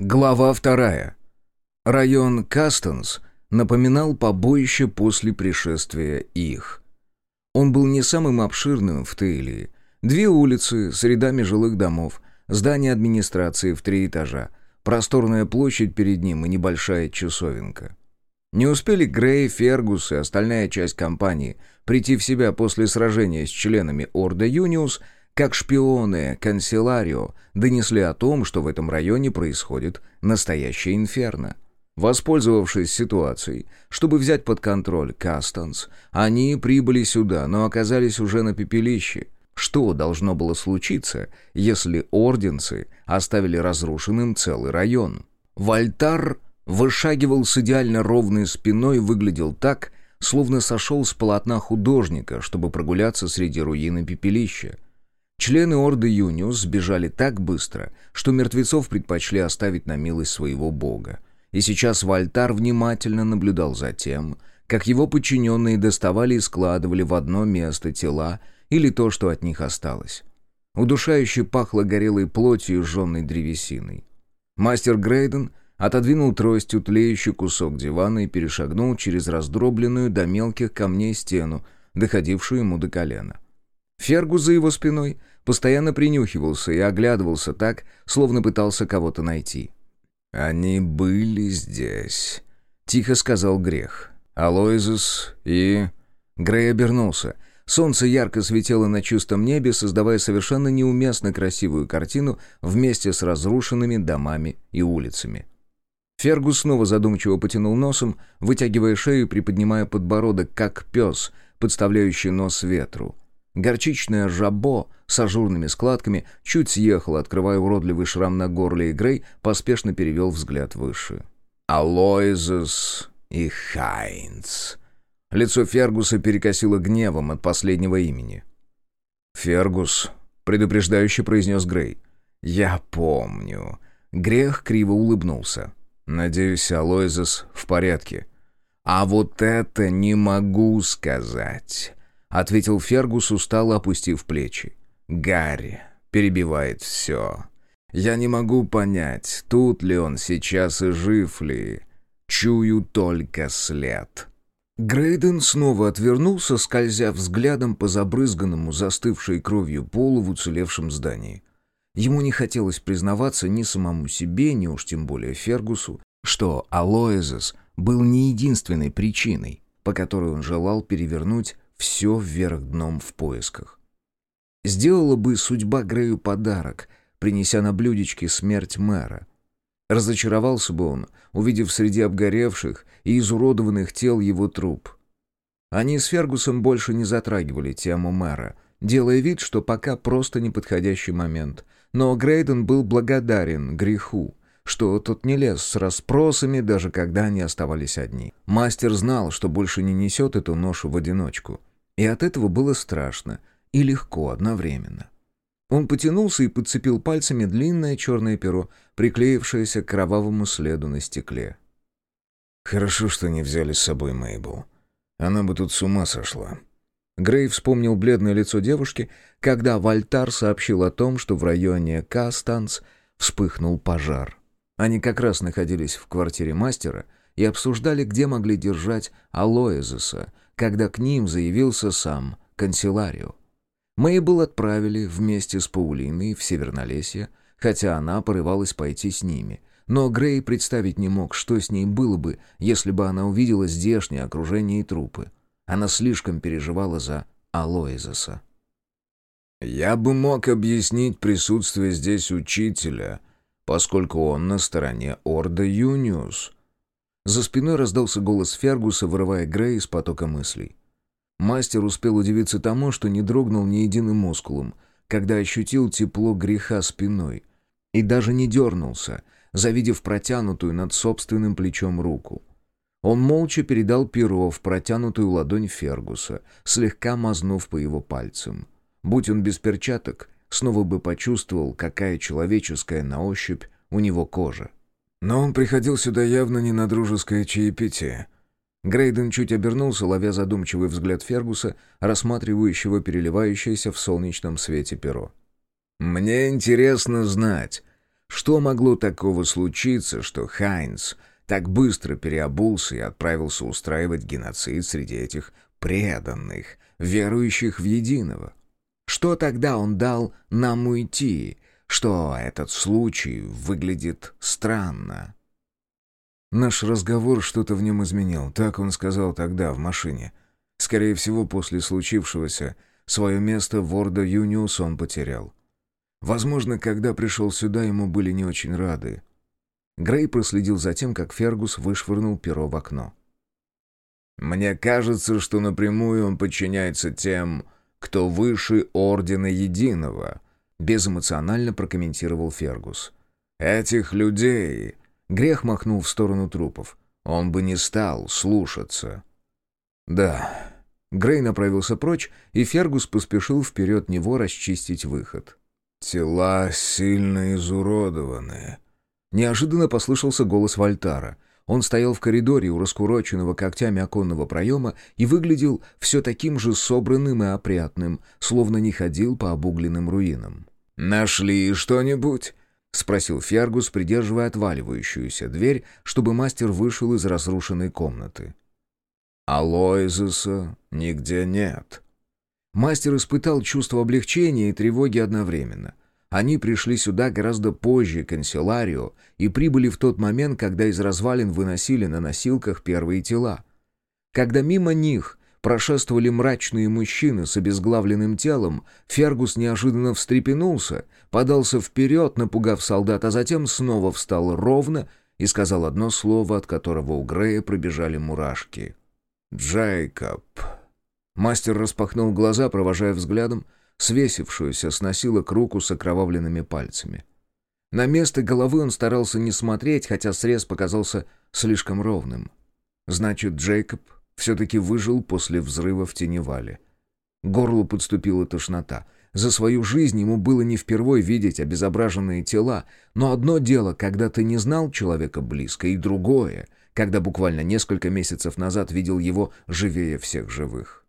Глава вторая. Район Кастонс напоминал побоище после пришествия их. Он был не самым обширным в Тейлии. Две улицы с рядами жилых домов, здание администрации в три этажа, просторная площадь перед ним и небольшая часовенка. Не успели Грей, Фергус и остальная часть компании прийти в себя после сражения с членами Орда Юниус – как шпионы канцеларио донесли о том, что в этом районе происходит настоящее инферно. Воспользовавшись ситуацией, чтобы взять под контроль Кастанс, они прибыли сюда, но оказались уже на пепелище. Что должно было случиться, если орденцы оставили разрушенным целый район? Вольтар вышагивал с идеально ровной спиной и выглядел так, словно сошел с полотна художника, чтобы прогуляться среди руин пепелища. Члены Орды Юниус сбежали так быстро, что мертвецов предпочли оставить на милость своего бога. И сейчас Вальтар внимательно наблюдал за тем, как его подчиненные доставали и складывали в одно место тела или то, что от них осталось. Удушающе пахло горелой плотью и сжженной древесиной. Мастер Грейден отодвинул тростью тлеющий кусок дивана и перешагнул через раздробленную до мелких камней стену, доходившую ему до колена. Фергус за его спиной постоянно принюхивался и оглядывался так, словно пытался кого-то найти. «Они были здесь», — тихо сказал Грех. «Алоизус и...» Грей обернулся. Солнце ярко светило на чистом небе, создавая совершенно неуместно красивую картину вместе с разрушенными домами и улицами. Фергус снова задумчиво потянул носом, вытягивая шею и приподнимая подбородок, как пес, подставляющий нос ветру. Горчичное жабо с ажурными складками чуть съехало, открывая уродливый шрам на горле, и Грей поспешно перевел взгляд выше. «Алоизус и Хайнц». Лицо Фергуса перекосило гневом от последнего имени. «Фергус», — предупреждающе произнес Грей. «Я помню». Грех криво улыбнулся. «Надеюсь, Алоизус в порядке». «А вот это не могу сказать» ответил Фергус, устало опустив плечи. «Гарри перебивает все. Я не могу понять, тут ли он сейчас и жив ли. Чую только след». Грейден снова отвернулся, скользя взглядом по забрызганному, застывшей кровью полу в уцелевшем здании. Ему не хотелось признаваться ни самому себе, ни уж тем более Фергусу, что Алоэзес был не единственной причиной, по которой он желал перевернуть все вверх дном в поисках. Сделала бы судьба Грею подарок, принеся на блюдечке смерть мэра. Разочаровался бы он, увидев среди обгоревших и изуродованных тел его труп. Они с Фергусом больше не затрагивали тему мэра, делая вид, что пока просто неподходящий момент. Но Грейден был благодарен греху, что тот не лез с расспросами, даже когда они оставались одни. Мастер знал, что больше не несет эту ношу в одиночку. И от этого было страшно и легко одновременно. Он потянулся и подцепил пальцами длинное черное перо, приклеившееся к кровавому следу на стекле. «Хорошо, что не взяли с собой Мейбл. Она бы тут с ума сошла». Грей вспомнил бледное лицо девушки, когда Вальтар сообщил о том, что в районе Кастанс вспыхнул пожар. Они как раз находились в квартире мастера и обсуждали, где могли держать Алоэзеса, когда к ним заявился сам канцеларио. Мейбл отправили вместе с Паулиной в Севернолесье, хотя она порывалась пойти с ними. Но Грей представить не мог, что с ней было бы, если бы она увидела здешнее окружение и трупы. Она слишком переживала за Алоэзеса. «Я бы мог объяснить присутствие здесь учителя», поскольку он на стороне Орда Юниус». За спиной раздался голос Фергуса, вырывая Грей из потока мыслей. Мастер успел удивиться тому, что не дрогнул ни единым мускулом, когда ощутил тепло греха спиной, и даже не дернулся, завидев протянутую над собственным плечом руку. Он молча передал перо в протянутую ладонь Фергуса, слегка мазнув по его пальцам. Будь он без перчаток, снова бы почувствовал, какая человеческая на ощупь у него кожа. Но он приходил сюда явно не на дружеское чаепитие. Грейден чуть обернулся, ловя задумчивый взгляд Фергуса, рассматривающего переливающееся в солнечном свете перо. «Мне интересно знать, Что могло такого случиться, что Хайнс так быстро переобулся и отправился устраивать геноцид среди этих преданных, верующих в единого? Что тогда он дал нам уйти, что этот случай выглядит странно? Наш разговор что-то в нем изменил, так он сказал тогда, в машине. Скорее всего, после случившегося, свое место в Ордо Юниус он потерял. Возможно, когда пришел сюда, ему были не очень рады. Грей проследил за тем, как Фергус вышвырнул перо в окно. «Мне кажется, что напрямую он подчиняется тем, кто выше Ордена Единого», безэмоционально прокомментировал Фергус. «Этих людей...» Грех махнул в сторону трупов. «Он бы не стал слушаться». «Да». Грей направился прочь, и Фергус поспешил вперед него расчистить выход. «Тела сильно изуродованы». Неожиданно послышался голос Вальтара. Он стоял в коридоре у раскуроченного когтями оконного проема и выглядел все таким же собранным и опрятным, словно не ходил по обугленным руинам. «Нашли что-нибудь?» — спросил Фергус, придерживая отваливающуюся дверь, чтобы мастер вышел из разрушенной комнаты. «Алоизуса нигде нет», Мастер испытал чувство облегчения и тревоги одновременно. Они пришли сюда гораздо позже, канцелярию, и прибыли в тот момент, когда из развалин выносили на носилках первые тела. Когда мимо них прошествовали мрачные мужчины с обезглавленным телом, Фергус неожиданно встрепенулся, подался вперед, напугав солдат, а затем снова встал ровно и сказал одно слово, от которого у Грея пробежали мурашки. «Джейкоб». Мастер распахнул глаза, провожая взглядом свесившуюся с носилок руку с окровавленными пальцами. На место головы он старался не смотреть, хотя срез показался слишком ровным. Значит, Джейкоб все-таки выжил после взрыва в Теневале. Горлу подступила тошнота. За свою жизнь ему было не впервой видеть обезображенные тела, но одно дело, когда ты не знал человека близко, и другое, когда буквально несколько месяцев назад видел его живее всех живых.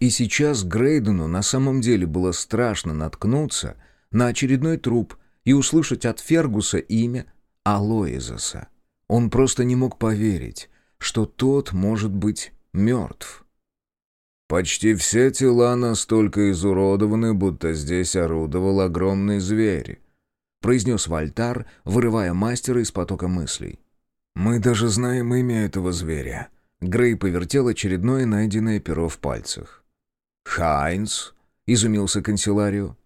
И сейчас Грейдену на самом деле было страшно наткнуться на очередной труп и услышать от Фергуса имя Алоизаса. Он просто не мог поверить, что тот может быть мертв. «Почти все тела настолько изуродованы, будто здесь орудовал огромный зверь», произнес Вальтар, вырывая мастера из потока мыслей. «Мы даже знаем имя этого зверя». Грей повертел очередное найденное перо в пальцах. «Хайнс?» — изумился канцелярию.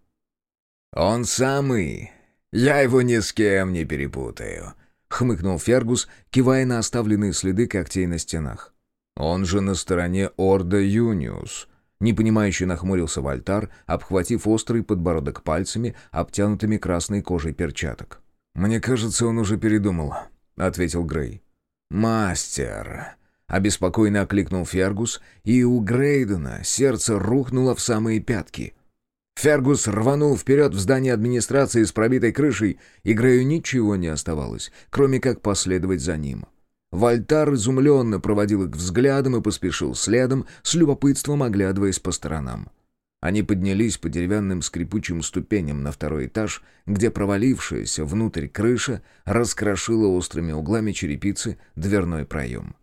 «Он самый. Я его ни с кем не перепутаю», — хмыкнул Фергус, кивая на оставленные следы когтей на стенах. «Он же на стороне Орда Юниус», — непонимающе нахмурился Вальтар, обхватив острый подбородок пальцами, обтянутыми красной кожей перчаток. «Мне кажется, он уже передумал», — ответил Грей. «Мастер», Обеспокоенно окликнул Фергус, и у Грейдена сердце рухнуло в самые пятки. Фергус рванул вперед в здание администрации с пробитой крышей, и Грею ничего не оставалось, кроме как последовать за ним. Вальтар изумленно проводил их взглядом и поспешил следом, с любопытством оглядываясь по сторонам. Они поднялись по деревянным скрипучим ступеням на второй этаж, где провалившаяся внутрь крыша раскрошила острыми углами черепицы дверной проем.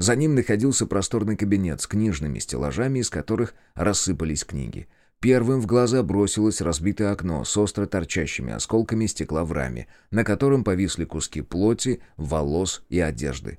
За ним находился просторный кабинет с книжными стеллажами, из которых рассыпались книги. Первым в глаза бросилось разбитое окно с остро торчащими осколками стекла в раме, на котором повисли куски плоти, волос и одежды.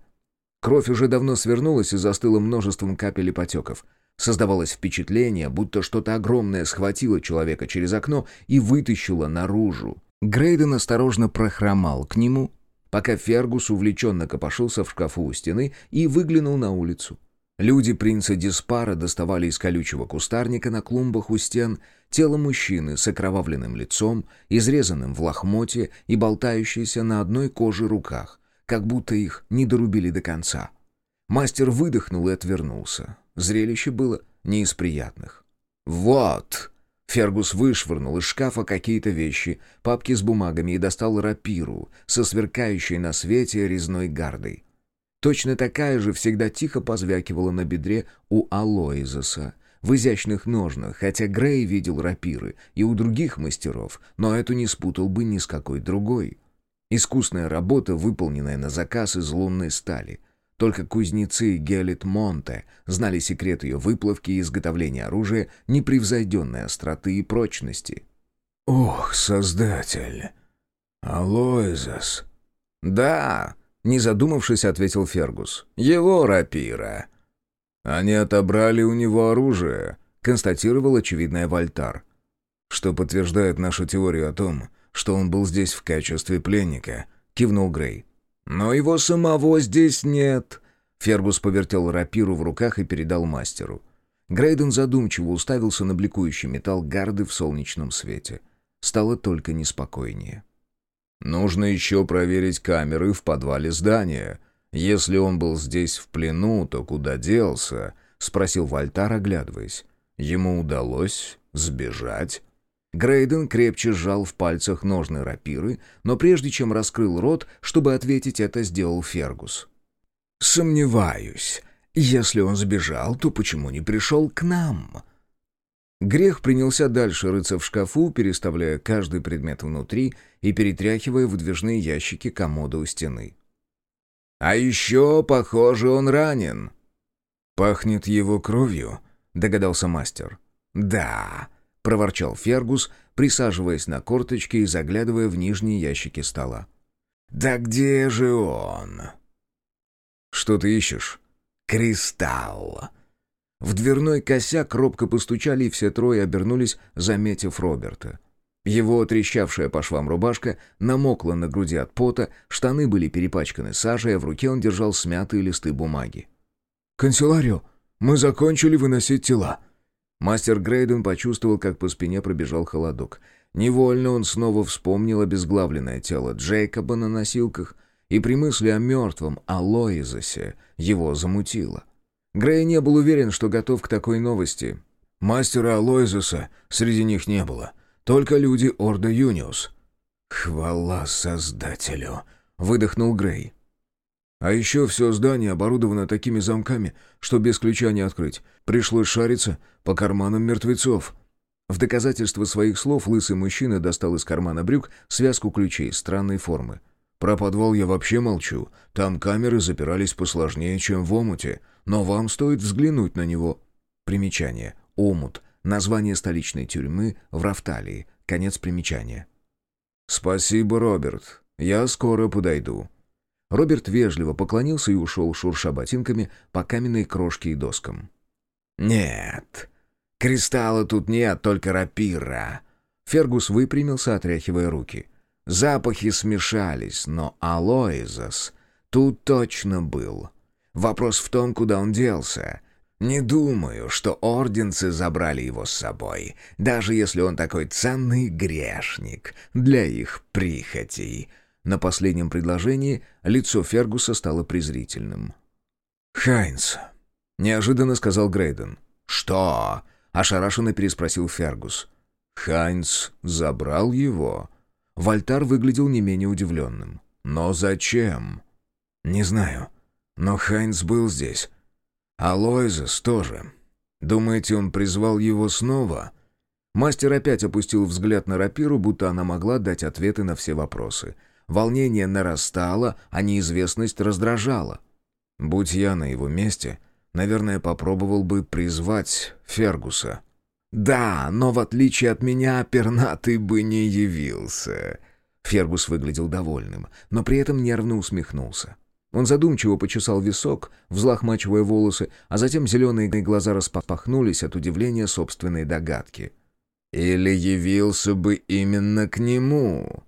Кровь уже давно свернулась и застыла множеством капель и потеков. Создавалось впечатление, будто что-то огромное схватило человека через окно и вытащило наружу. Грейден осторожно прохромал к нему, пока Фергус увлеченно копошился в шкафу у стены и выглянул на улицу. Люди принца Диспара доставали из колючего кустарника на клумбах у стен тело мужчины с окровавленным лицом, изрезанным в лохмотье и болтающееся на одной коже руках, как будто их не дорубили до конца. Мастер выдохнул и отвернулся. Зрелище было не из приятных. «Вот!» Фергус вышвырнул из шкафа какие-то вещи, папки с бумагами и достал рапиру со сверкающей на свете резной гардой. Точно такая же всегда тихо позвякивала на бедре у Алоизеса, в изящных ножнах, хотя Грей видел рапиры и у других мастеров, но эту не спутал бы ни с какой другой — Искусная работа, выполненная на заказ из лунной стали. Только кузнецы Гелит Монте знали секрет ее выплавки и изготовления оружия непревзойденной остроты и прочности. «Ох, Создатель! Алоизас!» «Да!» — не задумавшись, ответил Фергус. «Его рапира!» «Они отобрали у него оружие», — констатировал очевидный Вольтар. «Что подтверждает нашу теорию о том, что он был здесь в качестве пленника», — кивнул Грей. «Но его самого здесь нет», — Фергус повертел рапиру в руках и передал мастеру. Грейден задумчиво уставился на бликующий металл гарды в солнечном свете. Стало только неспокойнее. «Нужно еще проверить камеры в подвале здания», «Если он был здесь в плену, то куда делся?» — спросил Вальтар, оглядываясь. «Ему удалось сбежать?» Грейден крепче сжал в пальцах ножны рапиры, но прежде чем раскрыл рот, чтобы ответить, это сделал Фергус. «Сомневаюсь. Если он сбежал, то почему не пришел к нам?» Грех принялся дальше рыться в шкафу, переставляя каждый предмет внутри и перетряхивая выдвижные ящики комода у стены. А еще, похоже, он ранен». «Пахнет его кровью», — догадался мастер. «Да», — проворчал Фергус, присаживаясь на корточки и заглядывая в нижние ящики стола. «Да где же он?» «Что ты ищешь?» «Кристалл». В дверной косяк робко постучали, и все трое обернулись, заметив Роберта. Его трещавшая по швам рубашка намокла на груди от пота, штаны были перепачканы сажей, а в руке он держал смятые листы бумаги. «Канцеларио, мы закончили выносить тела». Мастер Грейден почувствовал, как по спине пробежал холодок. Невольно он снова вспомнил обезглавленное тело Джейкоба на носилках, и при мысли о мертвом Алоизосе его замутило. Грей не был уверен, что готов к такой новости. «Мастера Алоизоса среди них не было». Только люди Орда Юниус». «Хвала Создателю!» — выдохнул Грей. «А еще все здание оборудовано такими замками, что без ключа не открыть. Пришлось шариться по карманам мертвецов». В доказательство своих слов лысый мужчина достал из кармана брюк связку ключей странной формы. «Про подвал я вообще молчу. Там камеры запирались посложнее, чем в омуте. Но вам стоит взглянуть на него». Примечание. Омут. Название столичной тюрьмы в Рафталии. Конец примечания. «Спасибо, Роберт. Я скоро подойду». Роберт вежливо поклонился и ушел, шурша ботинками по каменной крошке и доскам. «Нет, кристалла тут нет, только рапира». Фергус выпрямился, отряхивая руки. Запахи смешались, но Алоизас тут точно был. Вопрос в том, куда он делся. Не думаю, что орденцы забрали его с собой, даже если он такой ценный грешник для их прихотей». На последнем предложении лицо Фергуса стало презрительным. «Хайнс», — неожиданно сказал Грейден. «Что?» — ошарашенно переспросил Фергус. «Хайнс забрал его?» Вольтар выглядел не менее удивленным. «Но зачем?» «Не знаю. Но Хайнс был здесь. Алоизес тоже. Думаете, он призвал его снова?» Мастер опять опустил взгляд на рапиру, будто она могла дать ответы на все вопросы. Волнение нарастало, а неизвестность раздражала. «Будь я на его месте, наверное, попробовал бы призвать Фергуса». «Да, но в отличие от меня, пернатый бы не явился». Фергус выглядел довольным, но при этом нервно усмехнулся. Он задумчиво почесал висок, взлохмачивая волосы, а затем зеленые глаза распахнулись от удивления собственной догадки. «Или явился бы именно к нему?»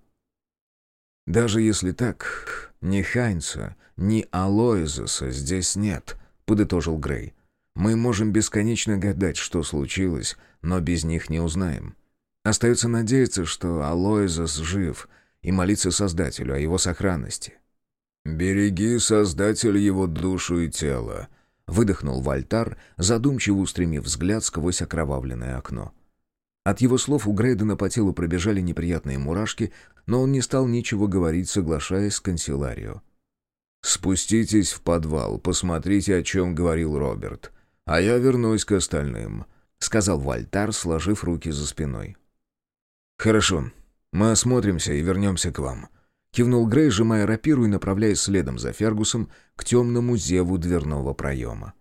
«Даже если так, ни Хайнца, ни Алоизеса здесь нет», — подытожил Грей. «Мы можем бесконечно гадать, что случилось, но без них не узнаем. Остается надеяться, что Алоизес жив, и молиться Создателю о его сохранности. «Береги, Создатель, его душу и тело», — выдохнул Вальтар, задумчиво устремив взгляд сквозь окровавленное окно. От его слов у Грейдена по телу пробежали неприятные мурашки, но он не стал ничего говорить, соглашаясь с канцеларио. «Спуститесь в подвал, посмотрите, о чем говорил Роберт, а я вернусь к остальным», — сказал Вальтар, сложив руки за спиной. «Хорошо, мы осмотримся и вернемся к вам», Кивнул Грей, сжимая рапиру и направляясь следом за Фергусом к темному зеву дверного проема.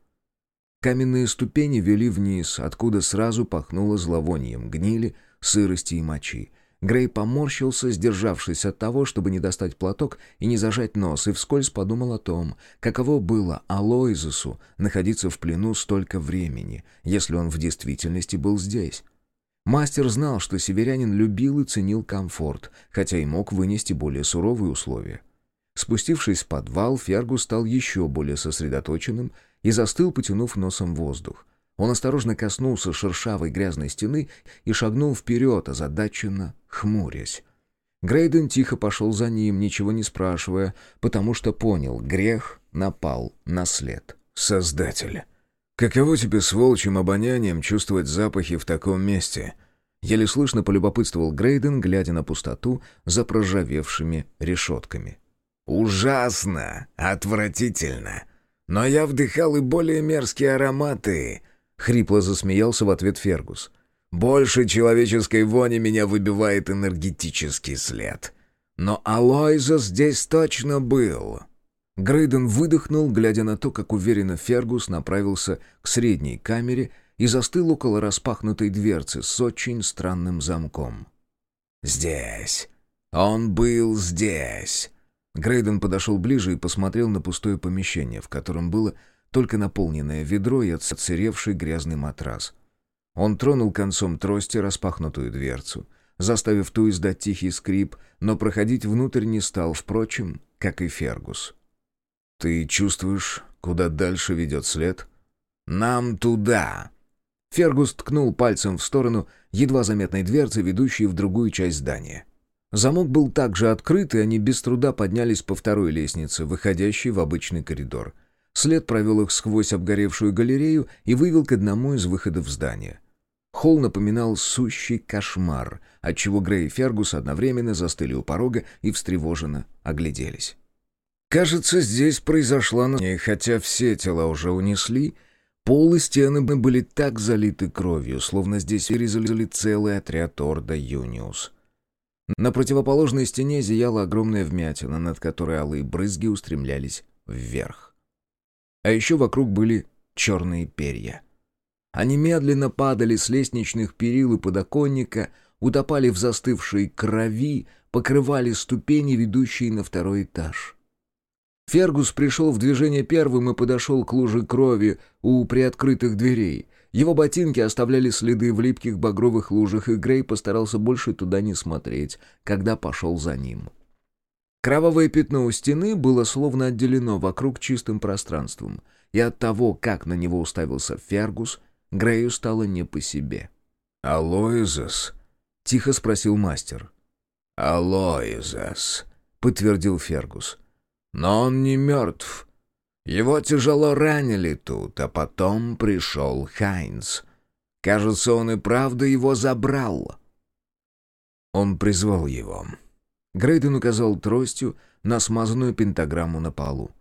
Каменные ступени вели вниз, откуда сразу пахнуло зловонием гнили, сырости и мочи. Грей поморщился, сдержавшись от того, чтобы не достать платок и не зажать нос, и вскользь подумал о том, каково было Алоизусу находиться в плену столько времени, если он в действительности был здесь. Мастер знал, что северянин любил и ценил комфорт, хотя и мог вынести более суровые условия. Спустившись в подвал, Фергус стал еще более сосредоточенным и застыл, потянув носом воздух. Он осторожно коснулся шершавой грязной стены и шагнул вперед, озадаченно хмурясь. Грейден тихо пошел за ним, ничего не спрашивая, потому что понял, грех напал на след. «Создатель, каково тебе с волчьим обонянием чувствовать запахи в таком месте?» Еле слышно полюбопытствовал Грейден, глядя на пустоту за проржавевшими решетками. «Ужасно! Отвратительно! Но я вдыхал и более мерзкие ароматы!» Хрипло засмеялся в ответ Фергус. «Больше человеческой вони меня выбивает энергетический след. Но Алойза здесь точно был!» Грейден выдохнул, глядя на то, как уверенно Фергус направился к средней камере и застыл около распахнутой дверцы с очень странным замком. «Здесь! Он был здесь!» Грейден подошел ближе и посмотрел на пустое помещение, в котором было только наполненное ведро и отсыревший грязный матрас. Он тронул концом трости распахнутую дверцу, заставив ту издать тихий скрип, но проходить внутрь не стал, впрочем, как и Фергус. «Ты чувствуешь, куда дальше ведет след?» «Нам туда!» Фергус ткнул пальцем в сторону едва заметной дверцы, ведущей в другую часть здания. Замок был также открыт, и они без труда поднялись по второй лестнице, выходящей в обычный коридор. След провел их сквозь обгоревшую галерею и вывел к одному из выходов здания. Холл напоминал сущий кошмар, отчего Грей и Фергус одновременно застыли у порога и встревоженно огляделись. Кажется, здесь произошла... И хотя все тела уже унесли, пол и стены были так залиты кровью, словно здесь вырезали целый отряд Орда Юниус. На противоположной стене зияла огромная вмятина, над которой алые брызги устремлялись вверх. А еще вокруг были черные перья. Они медленно падали с лестничных перил и подоконника, утопали в застывшей крови, покрывали ступени, ведущие на второй этаж. Фергус пришел в движение первым и подошел к луже крови у приоткрытых дверей. Его ботинки оставляли следы в липких багровых лужах, и Грей постарался больше туда не смотреть, когда пошел за ним. Кровавое пятно у стены было словно отделено вокруг чистым пространством, и от того, как на него уставился Фергус, Грею стало не по себе. «Алоизас?» — тихо спросил мастер. «Алоизас», — подтвердил Фергус. «Но он не мертв. Его тяжело ранили тут, а потом пришел Хайнц. Кажется, он и правда его забрал. Он призвал его. Грейден указал тростью на смазанную пентаграмму на полу.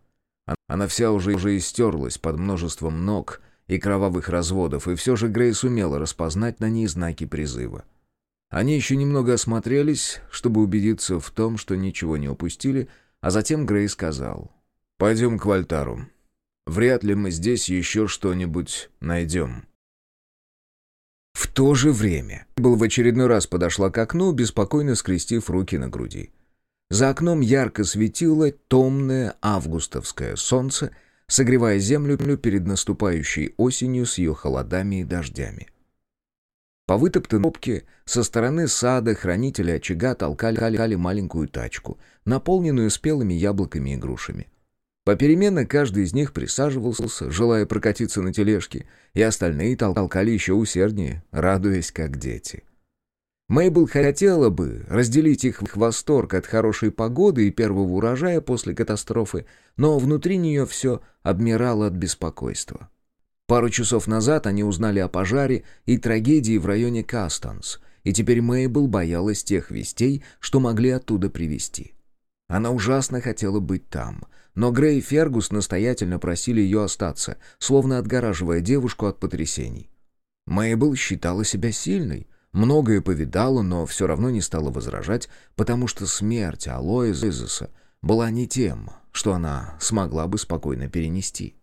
Она вся уже, уже истерлась под множеством ног и кровавых разводов, и все же Грей сумела распознать на ней знаки призыва. Они еще немного осмотрелись, чтобы убедиться в том, что ничего не упустили, а затем Грей сказал — Пойдем к Вольтару. Вряд ли мы здесь еще что-нибудь найдем». В то же время был в очередной раз подошла к окну, беспокойно скрестив руки на груди. За окном ярко светило томное августовское солнце, согревая землю перед наступающей осенью с ее холодами и дождями. По вытоптанной топке со стороны сада хранители очага толкали маленькую тачку, наполненную спелыми яблоками и грушами. Попеременно каждый из них присаживался, желая прокатиться на тележке, и остальные толкали еще усерднее, радуясь как дети. Мейбл хотела бы разделить их восторг от хорошей погоды и первого урожая после катастрофы, но внутри нее все обмирало от беспокойства. Пару часов назад они узнали о пожаре и трагедии в районе Кастанс, и теперь Мейбл боялась тех вестей, что могли оттуда привезти. Она ужасно хотела быть там — но Грей и Фергус настоятельно просили ее остаться, словно отгораживая девушку от потрясений. Мейбл считала себя сильной, Многое повидала, но все равно не стала возражать, потому что смерть Алоизеса была не тем, что она смогла бы спокойно перенести.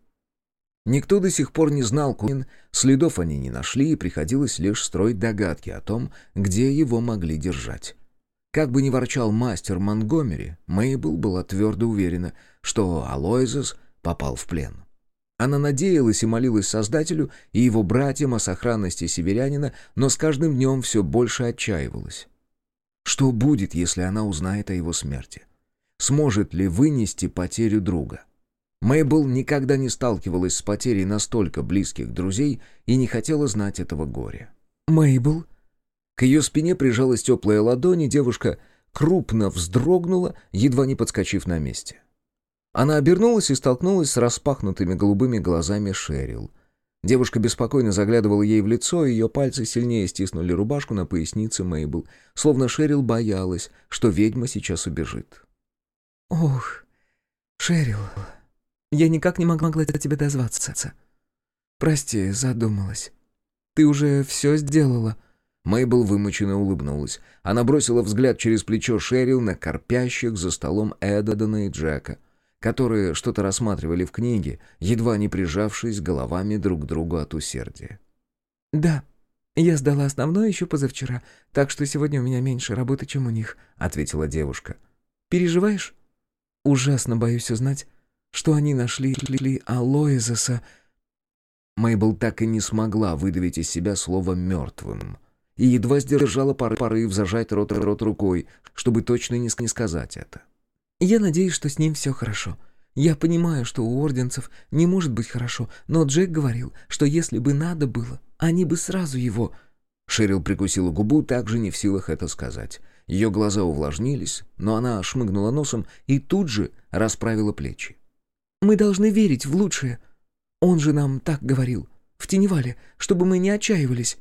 Никто до сих пор не знал Куин, следов они не нашли, и приходилось лишь строить догадки о том, где его могли держать. Как бы ни ворчал мастер Монгомери, Мейбл была твердо уверена, что Алоизес попал в плен. Она надеялась и молилась Создателю и его братьям о сохранности северянина, но с каждым днем все больше отчаивалась. Что будет, если она узнает о его смерти? Сможет ли вынести потерю друга? Мейбл никогда не сталкивалась с потерей настолько близких друзей и не хотела знать этого горя. «Мейбл?» К ее спине прижалась теплая ладонь, и девушка крупно вздрогнула, едва не подскочив на месте. Она обернулась и столкнулась с распахнутыми голубыми глазами Шерил. Девушка беспокойно заглядывала ей в лицо, и ее пальцы сильнее стиснули рубашку на пояснице Мейбл, словно Шерил боялась, что ведьма сейчас убежит. «Ох, Шерил, я никак не могла до тебя дозваться. Прости, задумалась. Ты уже все сделала?» Мейбл вымученно улыбнулась. Она бросила взгляд через плечо Шерил на корпящих за столом Эдадона и Джека — которые что-то рассматривали в книге, едва не прижавшись головами друг к другу от усердия. «Да, я сдала основное еще позавчера, так что сегодня у меня меньше работы, чем у них», — ответила девушка. «Переживаешь? Ужасно боюсь узнать, что они нашли ли Алоизеса». Мейбл так и не смогла выдавить из себя слово «мертвым» и едва сдержала порыв зажать рот рот рукой, чтобы точно не сказать это. Я надеюсь, что с ним все хорошо. Я понимаю, что у орденцев не может быть хорошо, но Джек говорил, что если бы надо было, они бы сразу его...» Шерил прикусила губу, также не в силах это сказать. Ее глаза увлажнились, но она шмыгнула носом и тут же расправила плечи. «Мы должны верить в лучшее. Он же нам так говорил, в Теневале, чтобы мы не отчаивались».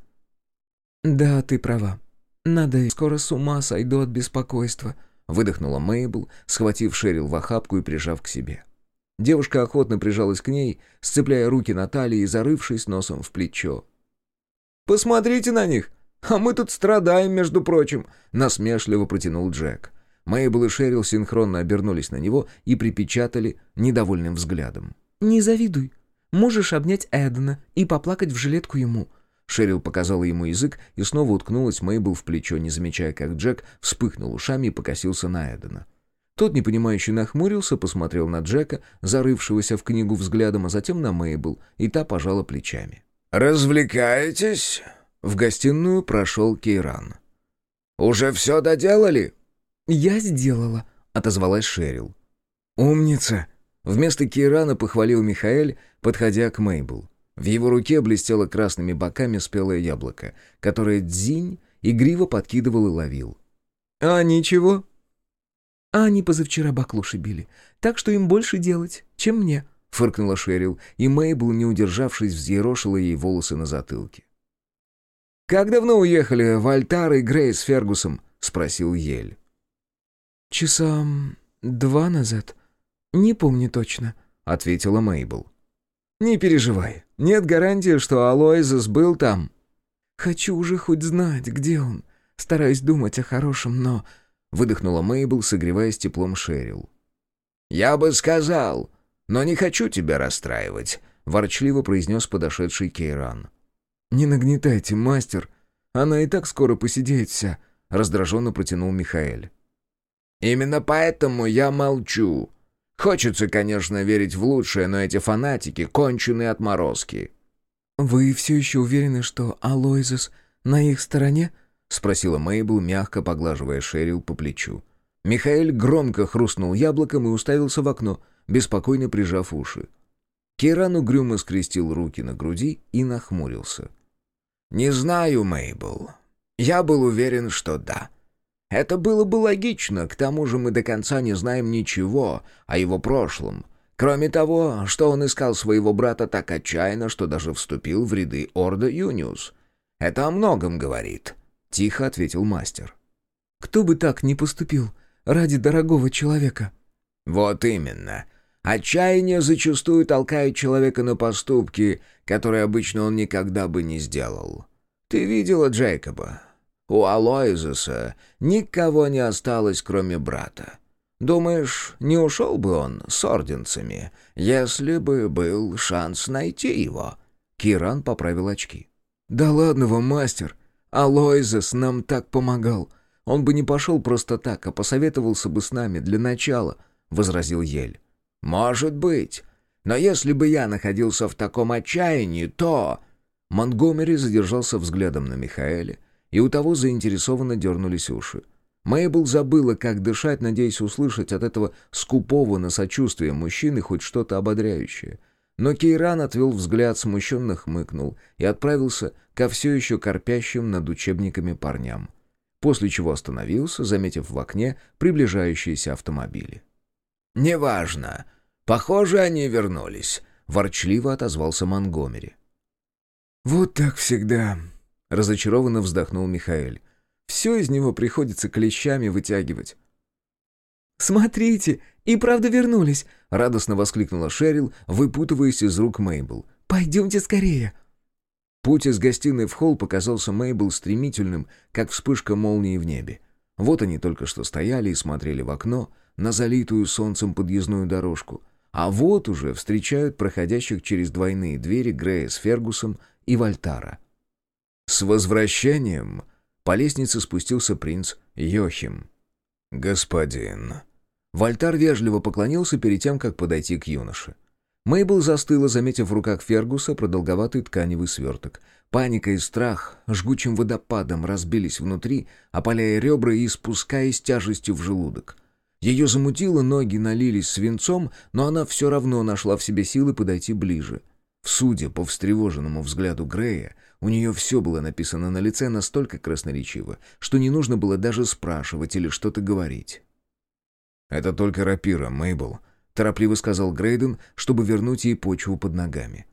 «Да, ты права. Надо скоро с ума сойду от беспокойства», выдохнула Мейбл, схватив Шерил в охапку и прижав к себе. Девушка охотно прижалась к ней, сцепляя руки на талии и зарывшись носом в плечо. «Посмотрите на них! А мы тут страдаем, между прочим!» — насмешливо протянул Джек. Мейбл и Шерил синхронно обернулись на него и припечатали недовольным взглядом. «Не завидуй. Можешь обнять Эдена и поплакать в жилетку ему. Шерил показала ему язык и снова уткнулась Мейбл в плечо, не замечая, как Джек вспыхнул ушами и покосился на Эдена. Тот, непонимающе нахмурился, посмотрел на Джека, зарывшегося в книгу взглядом, а затем на Мейбл, и та пожала плечами. «Развлекаетесь?» В гостиную прошел Кейран. «Уже все доделали?» «Я сделала», — отозвалась Шерил. «Умница!» Вместо Кейрана похвалил Михаэль, подходя к Мейбл. В его руке блестело красными боками спелое яблоко, которое Дзинь игриво подкидывал и ловил. «А ничего?» «А они позавчера баклуши били, так что им больше делать, чем мне», — фыркнула Шерил, и Мейбл, не удержавшись, взъерошила ей волосы на затылке. «Как давно уехали в Альтар и Грей с Фергусом?» — спросил Ель. «Часа два назад. Не помню точно», — ответила Мейбл. «Не переживай. Нет гарантии, что Алоизес был там». «Хочу уже хоть знать, где он. Стараюсь думать о хорошем, но...» Выдохнула Мейбл, согреваясь теплом Шерил. «Я бы сказал, но не хочу тебя расстраивать», — ворчливо произнес подошедший Кейран. «Не нагнетайте, мастер. Она и так скоро посидеет вся», — раздраженно протянул Михаэль. «Именно поэтому я молчу. Хочется, конечно, верить в лучшее, но эти фанатики — конченые отморозки». «Вы все еще уверены, что Алоизес на их стороне?» — спросила Мейбл, мягко поглаживая Шерил по плечу. Михаил громко хрустнул яблоком и уставился в окно, беспокойно прижав уши. Кейран угрюмо скрестил руки на груди и нахмурился. «Не знаю, Мейбл. Я был уверен, что да. Это было бы логично, к тому же мы до конца не знаем ничего о его прошлом, кроме того, что он искал своего брата так отчаянно, что даже вступил в ряды Орда Юниус. Это о многом говорит», — тихо ответил мастер. «Кто бы так не поступил ради дорогого человека?» «Вот именно. Отчаяние зачастую толкает человека на поступки, которые обычно он никогда бы не сделал. Ты видела Джейкоба? У Алоизуса никого не осталось, кроме брата. Думаешь, не ушел бы он с орденцами, если бы был шанс найти его?» Киран поправил очки. «Да ладно вам, мастер. Алоизес нам так помогал. Он бы не пошел просто так, а посоветовался бы с нами для начала», — возразил Ель. «Может быть. Но если бы я находился в таком отчаянии, то...» Монтгомери задержался взглядом на Михаэле, и у того заинтересованно дернулись уши. Мейбл забыла, как дышать, надеясь услышать от этого скупого на сочувствие мужчины хоть что-то ободряющее. Но Кейран отвел взгляд, смущенно хмыкнул и отправился ко все еще корпящим над учебниками парням. После чего остановился, заметив в окне приближающиеся автомобили. «Неважно. Похоже, они вернулись», — ворчливо отозвался Монгомери. «Вот так всегда», — разочарованно вздохнул Михаэль. «Все из него приходится клещами вытягивать». «Смотрите, и правда вернулись!» — радостно воскликнула Шерил, выпутываясь из рук Мейбл. «Пойдемте скорее!» Путь из гостиной в холл показался Мейбл стремительным, как вспышка молнии в небе. Вот они только что стояли и смотрели в окно на залитую солнцем подъездную дорожку, а вот уже встречают проходящих через двойные двери Грея с Фергусом и Вольтара. С возвращением по лестнице спустился принц Йохим. «Господин». Вольтар вежливо поклонился перед тем, как подойти к юноше. Мейбл застыла, заметив в руках Фергуса продолговатый тканевый сверток. Паника и страх жгучим водопадом разбились внутри, опаляя ребра и спускаясь тяжестью в желудок. Ее замутило, ноги налились свинцом, но она все равно нашла в себе силы подойти ближе — Судя по встревоженному взгляду Грея, у нее все было написано на лице настолько красноречиво, что не нужно было даже спрашивать или что-то говорить. «Это только рапира, Мейбл», — торопливо сказал Грейден, чтобы вернуть ей почву под ногами.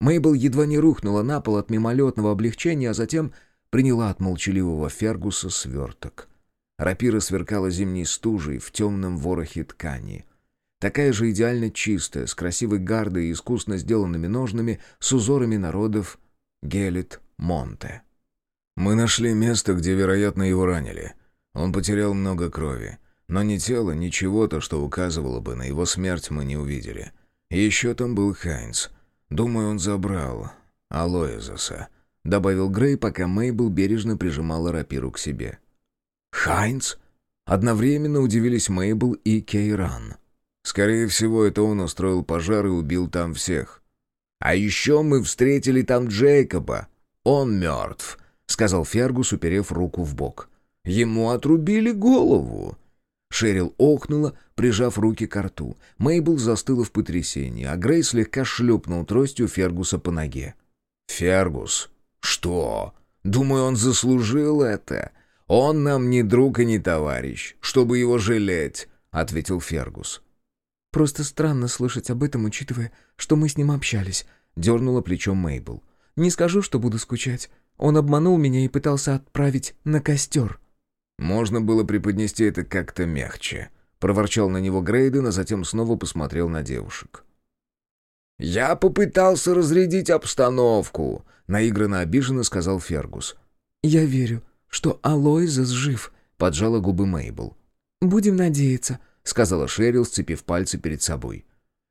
Мейбл едва не рухнула на пол от мимолетного облегчения, а затем приняла от молчаливого Фергуса сверток. Рапира сверкала зимней стужей в темном ворохе ткани — Такая же идеально чистая, с красивой гардой и искусно сделанными ножными, с узорами народов Гелит Монте. «Мы нашли место, где, вероятно, его ранили. Он потерял много крови. Но ни тела, ни чего-то, что указывало бы на его смерть, мы не увидели. Еще там был Хайнц. Думаю, он забрал Алоэзоса», — добавил Грей, пока Мейбл бережно прижимала рапиру к себе. «Хайнц?» Одновременно удивились Мейбл и Кейран. Скорее всего, это он устроил пожар и убил там всех. «А еще мы встретили там Джейкоба. Он мертв», — сказал Фергус, уперев руку в бок. «Ему отрубили голову». Шерил охнула, прижав руки к рту. Мейбл застыла в потрясении, а Грей слегка шлепнул тростью Фергуса по ноге. «Фергус? Что? Думаю, он заслужил это. Он нам не друг и не товарищ, чтобы его жалеть», — ответил Фергус. Просто странно слышать об этом, учитывая, что мы с ним общались», — дернула плечом Мейбл. «Не скажу, что буду скучать. Он обманул меня и пытался отправить на костер». «Можно было преподнести это как-то мягче», — проворчал на него Грейден, а затем снова посмотрел на девушек. «Я попытался разрядить обстановку», — наигранно обиженно сказал Фергус. «Я верю, что Алоизас жив», — поджала губы Мейбл. «Будем надеяться», — сказала Шерил, сцепив пальцы перед собой.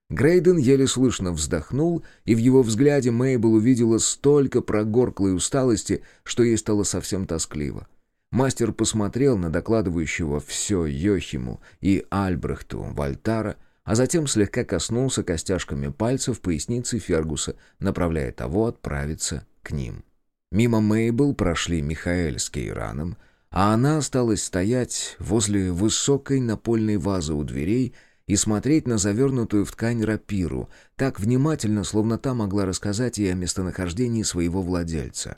Грейден еле слышно вздохнул, и в его взгляде Мейбл увидела столько прогорклой усталости, что ей стало совсем тоскливо. Мастер посмотрел на докладывающего все Йохиму и Альбрехту Вальтара, а затем слегка коснулся костяшками пальцев поясницы Фергуса, направляя того отправиться к ним. Мимо Мейбл прошли Михаэль с Кейраном, а она осталась стоять возле высокой напольной вазы у дверей и смотреть на завернутую в ткань рапиру, так внимательно, словно та могла рассказать ей о местонахождении своего владельца.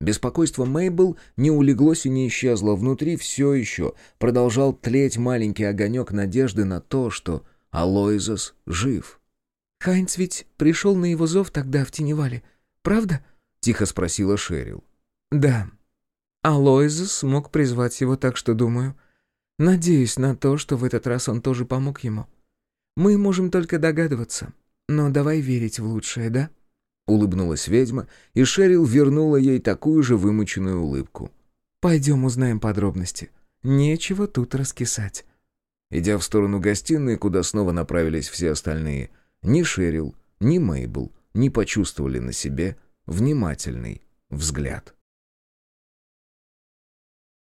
Беспокойство Мейбл не улеглось и не исчезло, внутри все еще продолжал тлеть маленький огонек надежды на то, что Алоизас жив. «Хайнц ведь пришел на его зов тогда в Теневале, правда?» — тихо спросила Шерил. «Да», а Лойза смог призвать его, так что, думаю, надеюсь на то, что в этот раз он тоже помог ему. Мы можем только догадываться, но давай верить в лучшее, да?» Улыбнулась ведьма, и Шерил вернула ей такую же вымученную улыбку. Пойдем узнаем подробности. Нечего тут раскисать». Идя в сторону гостиной, куда снова направились все остальные, ни Шерил, ни Мейбл не почувствовали на себе внимательный взгляд.